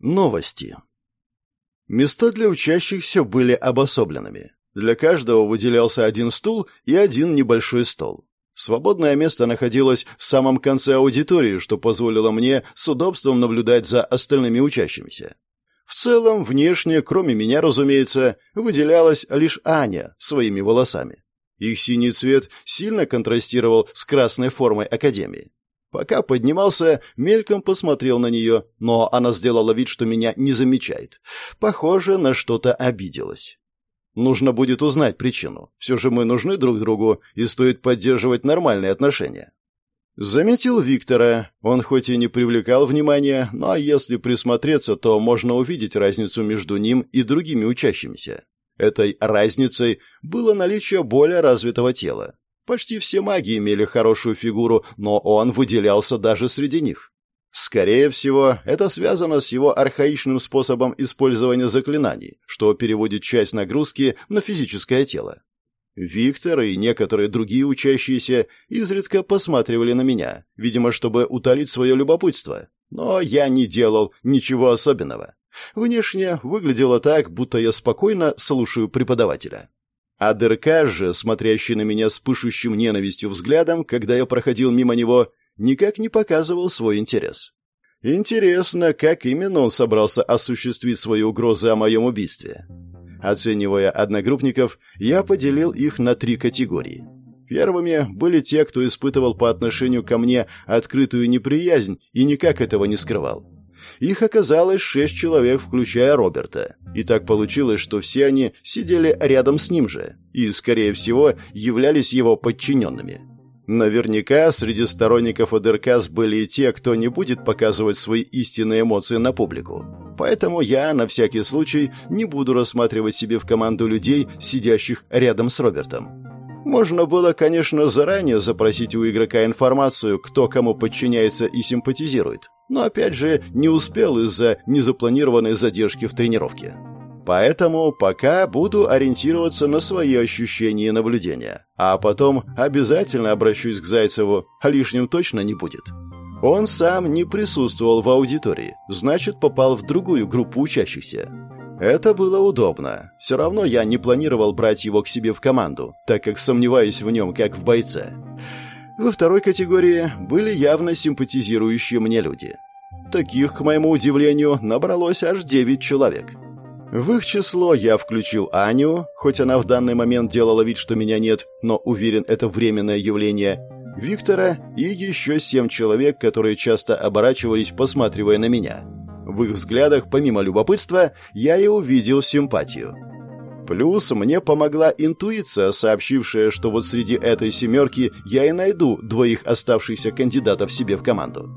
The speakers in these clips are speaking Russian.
Новости. Места для учащихся были обособленными. Для каждого выделялся один стул и один небольшой стол. Свободное место находилось в самом конце аудитории, что позволило мне с удобством наблюдать за остальными учащимися. В целом, внешне, кроме меня, разумеется, выделялась лишь Аня своими волосами. Их синий цвет сильно контрастировал с красной формой Академии. Пока поднимался, мельком посмотрел на нее, но она сделала вид, что меня не замечает. Похоже, на что-то обиделась. Нужно будет узнать причину. Все же мы нужны друг другу, и стоит поддерживать нормальные отношения. Заметил Виктора. Он хоть и не привлекал внимания, но если присмотреться, то можно увидеть разницу между ним и другими учащимися. Этой разницей было наличие более развитого тела. Почти все маги имели хорошую фигуру, но он выделялся даже среди них. Скорее всего, это связано с его архаичным способом использования заклинаний, что переводит часть нагрузки на физическое тело. Виктор и некоторые другие учащиеся изредка посматривали на меня, видимо, чтобы утолить свое любопытство. Но я не делал ничего особенного. Внешне выглядело так, будто я спокойно слушаю преподавателя. А Дырка же, смотрящий на меня с пышущим ненавистью взглядом, когда я проходил мимо него, никак не показывал свой интерес. Интересно, как именно он собрался осуществить свои угрозы о моем убийстве. Оценивая одногруппников, я поделил их на три категории. Первыми были те, кто испытывал по отношению ко мне открытую неприязнь и никак этого не скрывал. Их оказалось шесть человек, включая Роберта. И так получилось, что все они сидели рядом с ним же и, скорее всего, являлись его подчиненными. Наверняка среди сторонников АДРКС были и те, кто не будет показывать свои истинные эмоции на публику. Поэтому я, на всякий случай, не буду рассматривать себе в команду людей, сидящих рядом с Робертом. Можно было, конечно, заранее запросить у игрока информацию, кто кому подчиняется и симпатизирует, но опять же не успел из-за незапланированной задержки в тренировке. Поэтому пока буду ориентироваться на свои ощущения и наблюдения, а потом обязательно обращусь к Зайцеву, а лишним точно не будет. Он сам не присутствовал в аудитории, значит, попал в другую группу учащихся. Это было удобно. Все равно я не планировал брать его к себе в команду, так как сомневаюсь в нем как в бойце. Во второй категории были явно симпатизирующие мне люди. Таких, к моему удивлению, набралось аж девять человек. В их число я включил Аню, хоть она в данный момент делала вид, что меня нет, но уверен, это временное явление, Виктора и еще семь человек, которые часто оборачивались, посматривая на меня. В их взглядах, помимо любопытства, я и увидел симпатию. Плюс мне помогла интуиция, сообщившая, что вот среди этой семерки я и найду двоих оставшихся кандидатов себе в команду.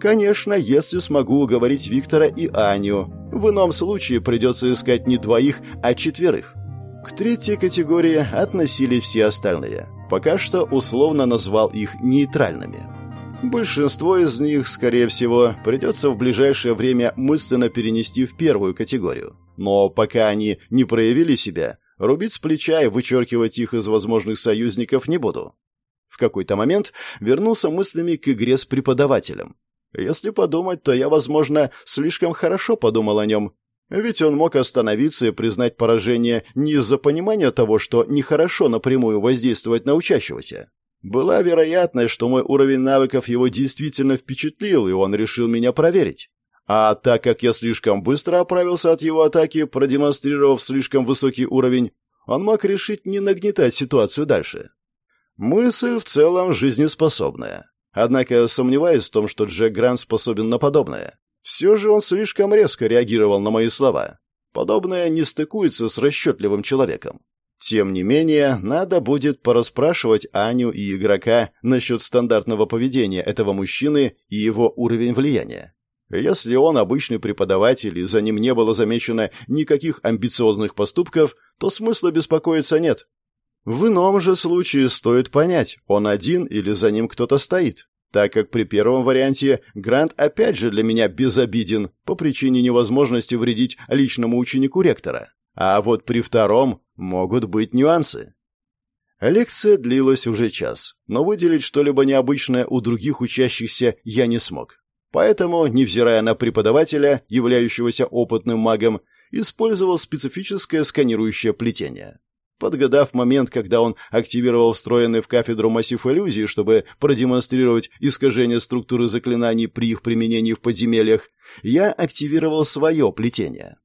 Конечно, если смогу уговорить Виктора и Аню. В ином случае придется искать не двоих, а четверых. К третьей категории относились все остальные. Пока что условно назвал их нейтральными. Большинство из них, скорее всего, придется в ближайшее время мысленно перенести в первую категорию. Но пока они не проявили себя, рубить с плеча и вычеркивать их из возможных союзников не буду. В какой-то момент вернулся мыслями к игре с преподавателем. Если подумать, то я, возможно, слишком хорошо подумал о нем. Ведь он мог остановиться и признать поражение не из-за понимания того, что нехорошо напрямую воздействовать на учащегося, была вероятность, что мой уровень навыков его действительно впечатлил, и он решил меня проверить. А так как я слишком быстро оправился от его атаки, продемонстрировав слишком высокий уровень, он мог решить не нагнетать ситуацию дальше. Мысль в целом жизнеспособная. Однако сомневаюсь в том, что Джек Грант способен на подобное. Все же он слишком резко реагировал на мои слова. Подобное не стыкуется с расчетливым человеком. Тем не менее, надо будет пораспрашивать Аню и игрока насчет стандартного поведения этого мужчины и его уровень влияния. Если он обычный преподаватель и за ним не было замечено никаких амбициозных поступков, то смысла беспокоиться нет. В ином же случае стоит понять, он один или за ним кто-то стоит, так как при первом варианте Грант опять же для меня безобиден по причине невозможности вредить личному ученику ректора. А вот при втором могут быть нюансы. Лекция длилась уже час, но выделить что-либо необычное у других учащихся я не смог. Поэтому, невзирая на преподавателя, являющегося опытным магом, использовал специфическое сканирующее плетение. Подгадав момент, когда он активировал встроенный в кафедру массив иллюзий, чтобы продемонстрировать искажение структуры заклинаний при их применении в подземельях, я активировал свое плетение.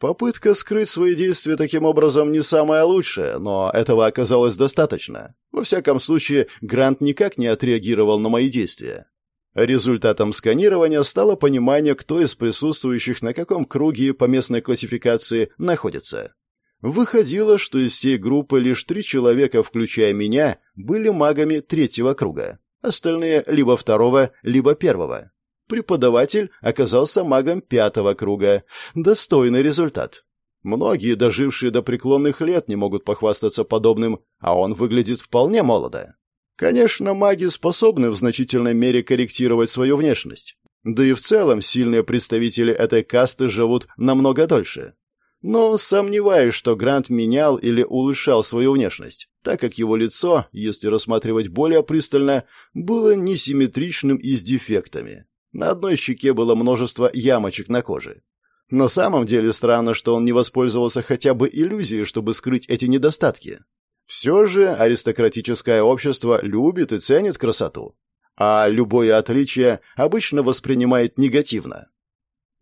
Попытка скрыть свои действия таким образом не самая лучшая, но этого оказалось достаточно. Во всяком случае, Грант никак не отреагировал на мои действия. Результатом сканирования стало понимание, кто из присутствующих на каком круге по местной классификации находится. Выходило, что из всей группы лишь три человека, включая меня, были магами третьего круга. Остальные либо второго, либо первого. Преподаватель оказался магом пятого круга. Достойный результат. Многие, дожившие до преклонных лет, не могут похвастаться подобным, а он выглядит вполне молодо. Конечно, маги способны в значительной мере корректировать свою внешность. Да и в целом сильные представители этой касты живут намного дольше. Но сомневаюсь, что Грант менял или улучшал свою внешность, так как его лицо, если рассматривать более пристально, было несимметричным и с дефектами. На одной щеке было множество ямочек на коже. На самом деле странно, что он не воспользовался хотя бы иллюзией, чтобы скрыть эти недостатки. Все же аристократическое общество любит и ценит красоту, а любое отличие обычно воспринимает негативно.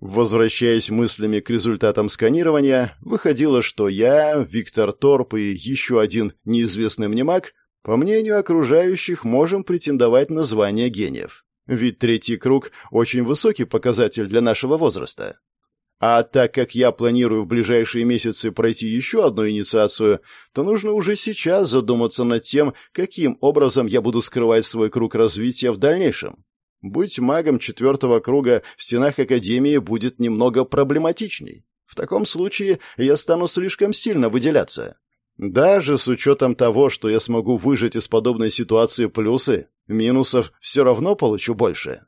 Возвращаясь мыслями к результатам сканирования, выходило, что я, Виктор Торп и еще один неизвестный мне маг, по мнению окружающих, можем претендовать на звание гениев. Ведь третий круг – очень высокий показатель для нашего возраста. А так как я планирую в ближайшие месяцы пройти еще одну инициацию, то нужно уже сейчас задуматься над тем, каким образом я буду скрывать свой круг развития в дальнейшем. Быть магом четвертого круга в стенах Академии будет немного проблематичней. В таком случае я стану слишком сильно выделяться. Даже с учетом того, что я смогу выжить из подобной ситуации плюсы, минусов все равно получу больше.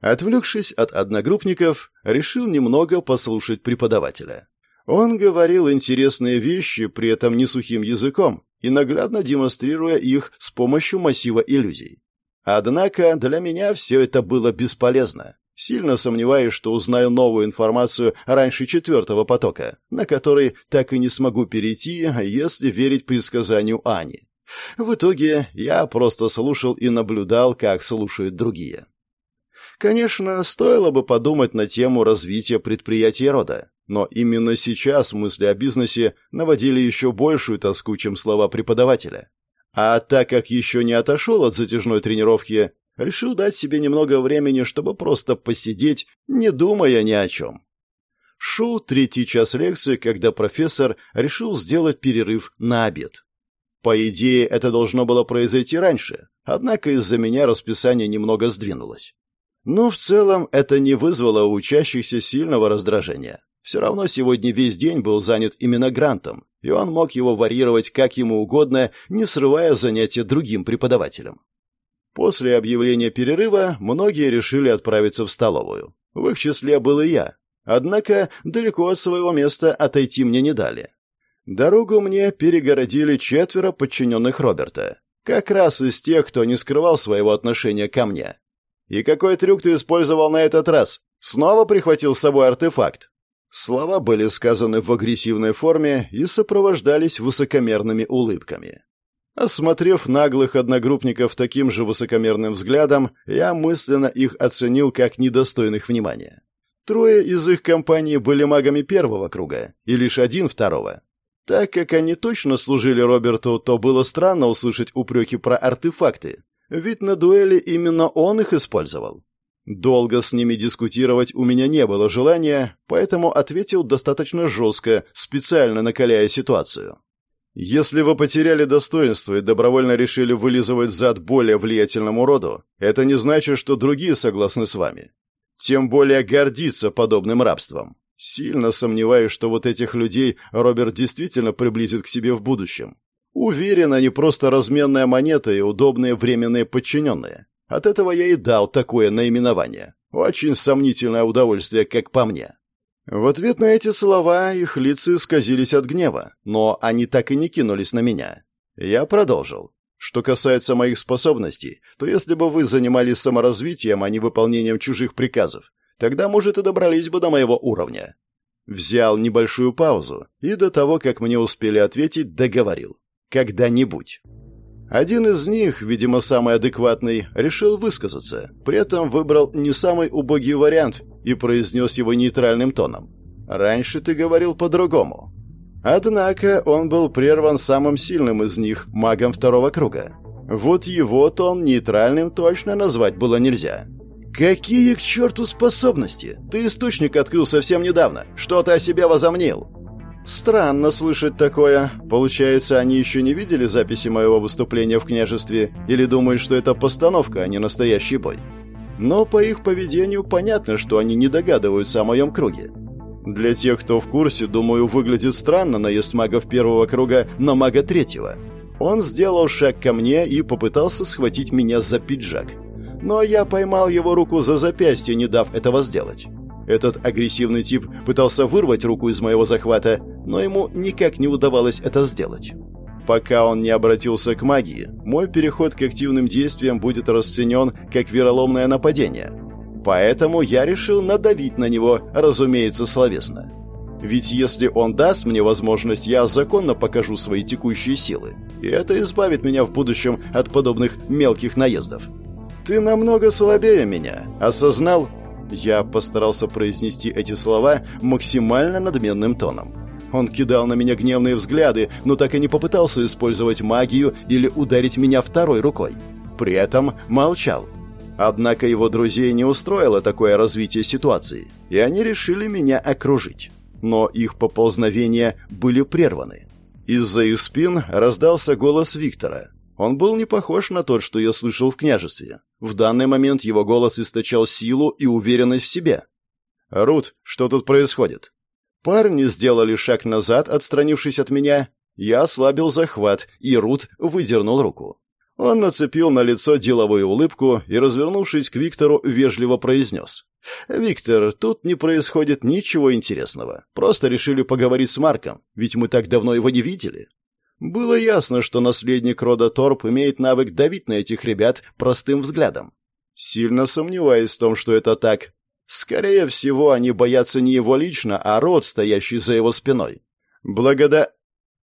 Отвлекшись от одногруппников, решил немного послушать преподавателя. Он говорил интересные вещи, при этом не сухим языком, и наглядно демонстрируя их с помощью массива иллюзий. Однако для меня все это было бесполезно. Сильно сомневаюсь, что узнаю новую информацию раньше четвертого потока, на который так и не смогу перейти, если верить предсказанию Ани. В итоге я просто слушал и наблюдал, как слушают другие. Конечно, стоило бы подумать на тему развития предприятий рода, но именно сейчас мысли о бизнесе наводили еще большую тоску, чем слова преподавателя. А так как еще не отошел от затяжной тренировки, решил дать себе немного времени, чтобы просто посидеть, не думая ни о чем. Шел третий час лекции, когда профессор решил сделать перерыв на обед. По идее, это должно было произойти раньше, однако из-за меня расписание немного сдвинулось. Но в целом это не вызвало у учащихся сильного раздражения. Все равно сегодня весь день был занят именно грантом, и он мог его варьировать как ему угодно, не срывая занятия другим преподавателям. После объявления перерыва многие решили отправиться в столовую. В их числе был и я. Однако далеко от своего места отойти мне не дали. Дорогу мне перегородили четверо подчиненных Роберта. Как раз из тех, кто не скрывал своего отношения ко мне. «И какой трюк ты использовал на этот раз? Снова прихватил с собой артефакт?» Слова были сказаны в агрессивной форме и сопровождались высокомерными улыбками. Осмотрев наглых одногруппников таким же высокомерным взглядом, я мысленно их оценил как недостойных внимания. Трое из их компании были магами первого круга, и лишь один второго. Так как они точно служили Роберту, то было странно услышать упреки про артефакты, ведь на дуэли именно он их использовал. Долго с ними дискутировать у меня не было желания, поэтому ответил достаточно жестко, специально накаляя ситуацию. Если вы потеряли достоинство и добровольно решили вылизывать зад более влиятельному роду, это не значит, что другие согласны с вами. Тем более гордиться подобным рабством. Сильно сомневаюсь, что вот этих людей Роберт действительно приблизит к себе в будущем. Уверен, они просто разменная монета и удобные временные подчиненные. От этого я и дал такое наименование. Очень сомнительное удовольствие, как по мне. В ответ на эти слова их лица исказились от гнева, но они так и не кинулись на меня. Я продолжил. Что касается моих способностей, то если бы вы занимались саморазвитием, а не выполнением чужих приказов, тогда, может, и добрались бы до моего уровня. Взял небольшую паузу и до того, как мне успели ответить, договорил. Когда-нибудь. Один из них, видимо, самый адекватный, решил высказаться, при этом выбрал не самый убогий вариант и произнес его нейтральным тоном. «Раньше ты говорил по-другому». Однако он был прерван самым сильным из них, магом второго круга. Вот его тон нейтральным точно назвать было нельзя. «Какие к черту способности? Ты источник открыл совсем недавно. Что ты о себе возомнил?» Странно слышать такое. Получается, они еще не видели записи моего выступления в княжестве или думают, что это постановка, а не настоящий бой. Но по их поведению понятно, что они не догадываются о моем круге. Для тех, кто в курсе, думаю, выглядит странно наезд магов первого круга на мага третьего. Он сделал шаг ко мне и попытался схватить меня за пиджак. Но я поймал его руку за запястье, не дав этого сделать. Этот агрессивный тип пытался вырвать руку из моего захвата, но ему никак не удавалось это сделать. Пока он не обратился к магии, мой переход к активным действиям будет расценен как вероломное нападение. Поэтому я решил надавить на него, разумеется, словесно. Ведь если он даст мне возможность, я законно покажу свои текущие силы. И это избавит меня в будущем от подобных мелких наездов. «Ты намного слабее меня. Осознал?» Я постарался произнести эти слова максимально надменным тоном. Он кидал на меня гневные взгляды, но так и не попытался использовать магию или ударить меня второй рукой. При этом молчал. Однако его друзей не устроило такое развитие ситуации, и они решили меня окружить. Но их поползновения были прерваны. Из-за их спин раздался голос Виктора. Он был не похож на тот, что я слышал в княжестве. В данный момент его голос источал силу и уверенность в себе. «Рут, что тут происходит?» Парни сделали шаг назад, отстранившись от меня. Я ослабил захват, и Рут выдернул руку. Он нацепил на лицо деловую улыбку и, развернувшись к Виктору, вежливо произнес. «Виктор, тут не происходит ничего интересного. Просто решили поговорить с Марком, ведь мы так давно его не видели. Было ясно, что наследник рода Торп имеет навык давить на этих ребят простым взглядом. Сильно сомневаюсь в том, что это так. Скорее всего, они боятся не его лично, а род, стоящий за его спиной. Благода...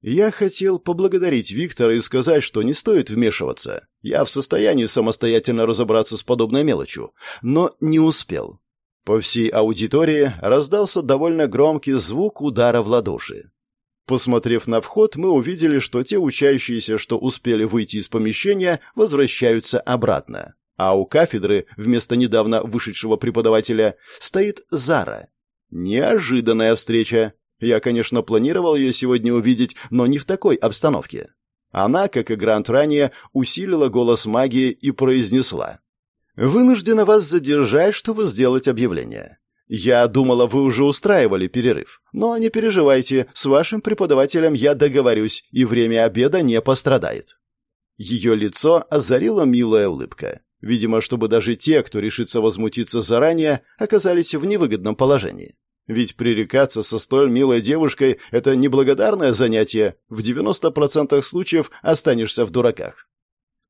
Я хотел поблагодарить Виктора и сказать, что не стоит вмешиваться. Я в состоянии самостоятельно разобраться с подобной мелочью, но не успел. По всей аудитории раздался довольно громкий звук удара в ладоши. Посмотрев на вход, мы увидели, что те учащиеся, что успели выйти из помещения, возвращаются обратно. А у кафедры, вместо недавно вышедшего преподавателя, стоит Зара. Неожиданная встреча. Я, конечно, планировал ее сегодня увидеть, но не в такой обстановке. Она, как и Грант ранее, усилила голос магии и произнесла. «Вынуждена вас задержать, чтобы сделать объявление. «Я думала, вы уже устраивали перерыв. Но не переживайте, с вашим преподавателем я договорюсь, и время обеда не пострадает». Ее лицо озарила милая улыбка. Видимо, чтобы даже те, кто решится возмутиться заранее, оказались в невыгодном положении. Ведь пререкаться со столь милой девушкой – это неблагодарное занятие, в 90% случаев останешься в дураках.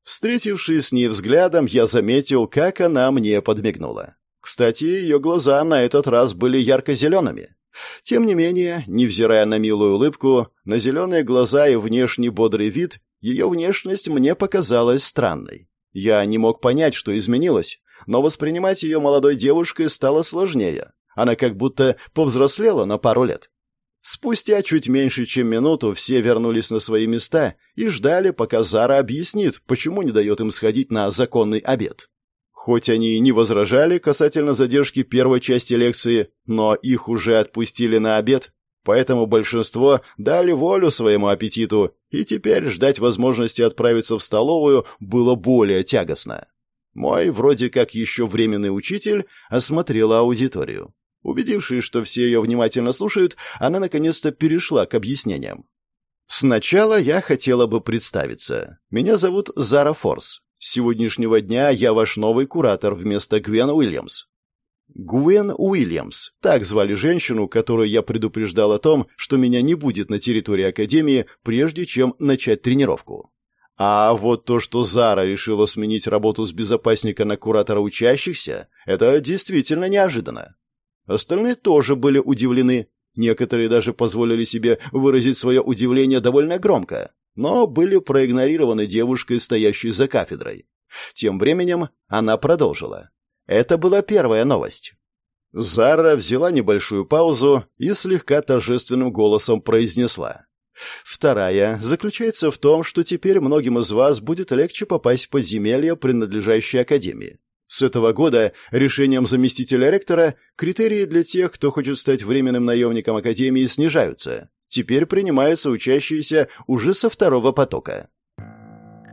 Встретившись с ней взглядом, я заметил, как она мне подмигнула. Кстати, ее глаза на этот раз были ярко-зелеными. Тем не менее, невзирая на милую улыбку, на зеленые глаза и внешний бодрый вид, ее внешность мне показалась странной. Я не мог понять, что изменилось, но воспринимать ее молодой девушкой стало сложнее. Она как будто повзрослела на пару лет. Спустя чуть меньше, чем минуту, все вернулись на свои места и ждали, пока Зара объяснит, почему не дает им сходить на законный обед. Хоть они и не возражали касательно задержки первой части лекции, но их уже отпустили на обед, поэтому большинство дали волю своему аппетиту, и теперь ждать возможности отправиться в столовую было более тягостно. Мой, вроде как еще временный учитель, осмотрела аудиторию. Убедившись, что все ее внимательно слушают, она наконец-то перешла к объяснениям. Сначала я хотела бы представиться. Меня зовут Зара Форс. С сегодняшнего дня я ваш новый куратор вместо Гвен Уильямс. Гвен Уильямс. Так звали женщину, которую я предупреждал о том, что меня не будет на территории Академии, прежде чем начать тренировку. А вот то, что Зара решила сменить работу с безопасника на куратора учащихся, это действительно неожиданно. Остальные тоже были удивлены. Некоторые даже позволили себе выразить свое удивление довольно громко, но были проигнорированы девушкой, стоящей за кафедрой. Тем временем она продолжила. Это была первая новость. Зара взяла небольшую паузу и слегка торжественным голосом произнесла. Вторая заключается в том, что теперь многим из вас будет легче попасть в подземелье, принадлежащее Академии. С этого года решением заместителя ректора критерии для тех, кто хочет стать временным наемником Академии, снижаются. Теперь принимаются учащиеся уже со второго потока.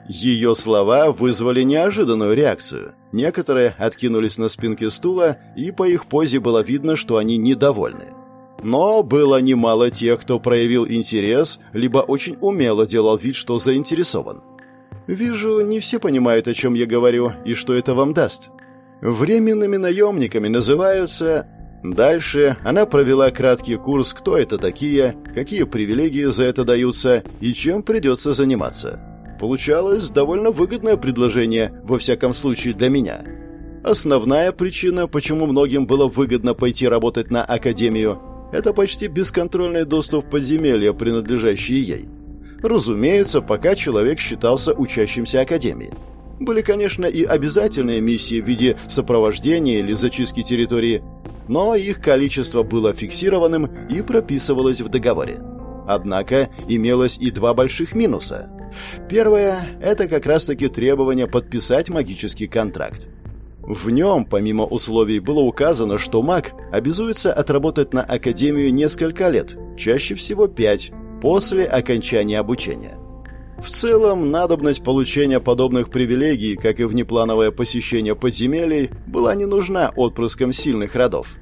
Ее слова вызвали неожиданную реакцию. Некоторые откинулись на спинки стула, и по их позе было видно, что они недовольны. Но было немало тех, кто проявил интерес, либо очень умело делал вид, что заинтересован. Вижу, не все понимают, о чем я говорю и что это вам даст. Временными наемниками называются... Дальше она провела краткий курс, кто это такие, какие привилегии за это даются и чем придется заниматься. Получалось довольно выгодное предложение, во всяком случае для меня. Основная причина, почему многим было выгодно пойти работать на Академию, это почти бесконтрольный доступ в подземелья, принадлежащие ей. Разумеется, пока человек считался учащимся Академии. Были, конечно, и обязательные миссии в виде сопровождения или зачистки территории, но их количество было фиксированным и прописывалось в договоре. Однако имелось и два больших минуса. Первое – это как раз-таки требование подписать магический контракт. В нем, помимо условий, было указано, что маг обязуется отработать на Академию несколько лет, чаще всего пять, после окончания обучения. В целом, надобность получения подобных привилегий, как и внеплановое посещение подземелий, была не нужна отпрыскам сильных родов.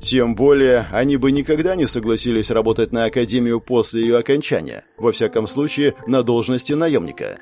Тем более, они бы никогда не согласились работать на Академию после ее окончания, во всяком случае, на должности наемника.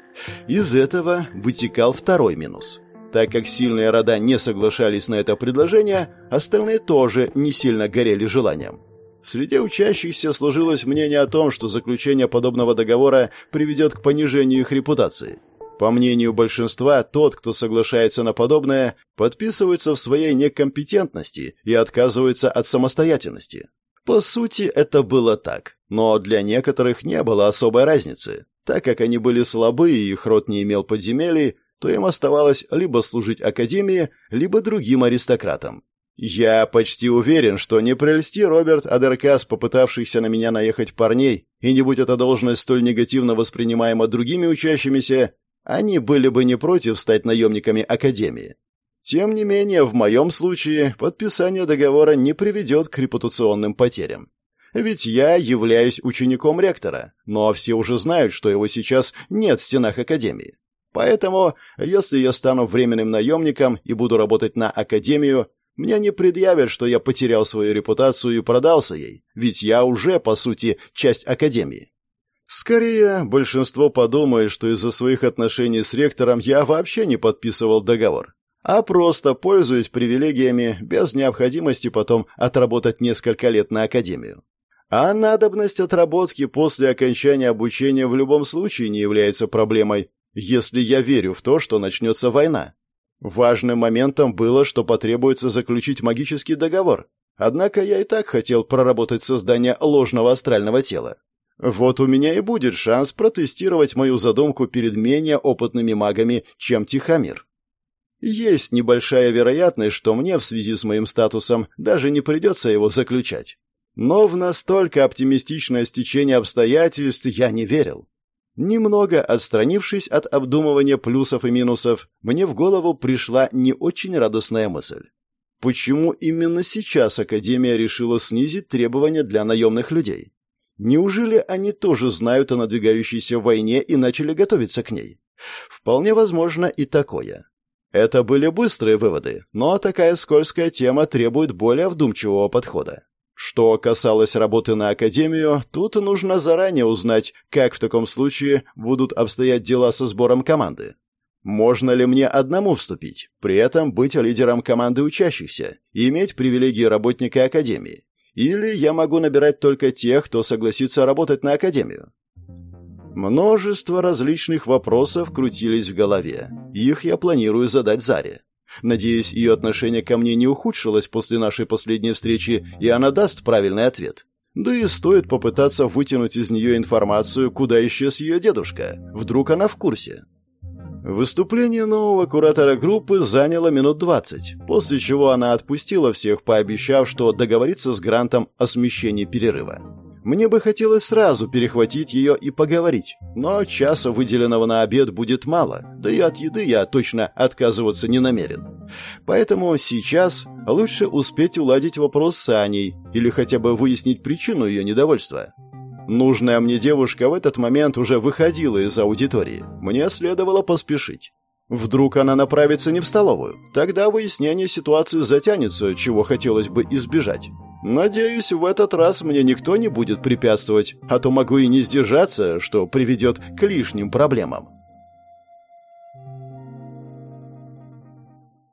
Из этого вытекал второй минус. Так как сильные рода не соглашались на это предложение, остальные тоже не сильно горели желанием. Среди учащихся сложилось мнение о том, что заключение подобного договора приведет к понижению их репутации. По мнению большинства, тот, кто соглашается на подобное, подписывается в своей некомпетентности и отказывается от самостоятельности. По сути, это было так, но для некоторых не было особой разницы. Так как они были слабы и их род не имел подземелий, то им оставалось либо служить академии, либо другим аристократам. Я почти уверен, что не прельсти Роберт Адеркас, попытавшийся на меня наехать парней, и не будь эта должность столь негативно воспринимаема другими учащимися, они были бы не против стать наемниками Академии. Тем не менее, в моем случае подписание договора не приведет к репутационным потерям. Ведь я являюсь учеником ректора, но все уже знают, что его сейчас нет в стенах Академии. Поэтому, если я стану временным наемником и буду работать на Академию, мне не предъявят, что я потерял свою репутацию и продался ей, ведь я уже, по сути, часть Академии. Скорее, большинство подумает, что из-за своих отношений с ректором я вообще не подписывал договор, а просто пользуюсь привилегиями без необходимости потом отработать несколько лет на академию. А надобность отработки после окончания обучения в любом случае не является проблемой, если я верю в то, что начнется война. Важным моментом было, что потребуется заключить магический договор. Однако я и так хотел проработать создание ложного астрального тела. Вот у меня и будет шанс протестировать мою задумку перед менее опытными магами, чем Тихомир. Есть небольшая вероятность, что мне в связи с моим статусом даже не придется его заключать. Но в настолько оптимистичное стечение обстоятельств я не верил. Немного отстранившись от обдумывания плюсов и минусов, мне в голову пришла не очень радостная мысль. Почему именно сейчас Академия решила снизить требования для наемных людей? Неужели они тоже знают о надвигающейся войне и начали готовиться к ней? Вполне возможно и такое. Это были быстрые выводы, но такая скользкая тема требует более вдумчивого подхода. Что касалось работы на Академию, тут нужно заранее узнать, как в таком случае будут обстоять дела со сбором команды. Можно ли мне одному вступить, при этом быть лидером команды учащихся и иметь привилегии работника Академии? Или я могу набирать только тех, кто согласится работать на Академию. Множество различных вопросов крутились в голове. Их я планирую задать Заре. Надеюсь, ее отношение ко мне не ухудшилось после нашей последней встречи, и она даст правильный ответ. Да и стоит попытаться вытянуть из нее информацию, куда исчез ее дедушка. Вдруг она в курсе. Выступление нового куратора группы заняло минут двадцать, после чего она отпустила всех, пообещав, что договорится с Грантом о смещении перерыва. Мне бы хотелось сразу перехватить ее и поговорить, но часа, выделенного на обед, будет мало, да и от еды я точно отказываться не намерен. Поэтому сейчас лучше успеть уладить вопрос с Аней или хотя бы выяснить причину ее недовольства. Нужная мне девушка в этот момент уже выходила из аудитории. Мне следовало поспешить. Вдруг она направится не в столовую. Тогда выяснение ситуации затянется, чего хотелось бы избежать. Надеюсь, в этот раз мне никто не будет препятствовать, а то могу и не сдержаться, что приведет к лишним проблемам.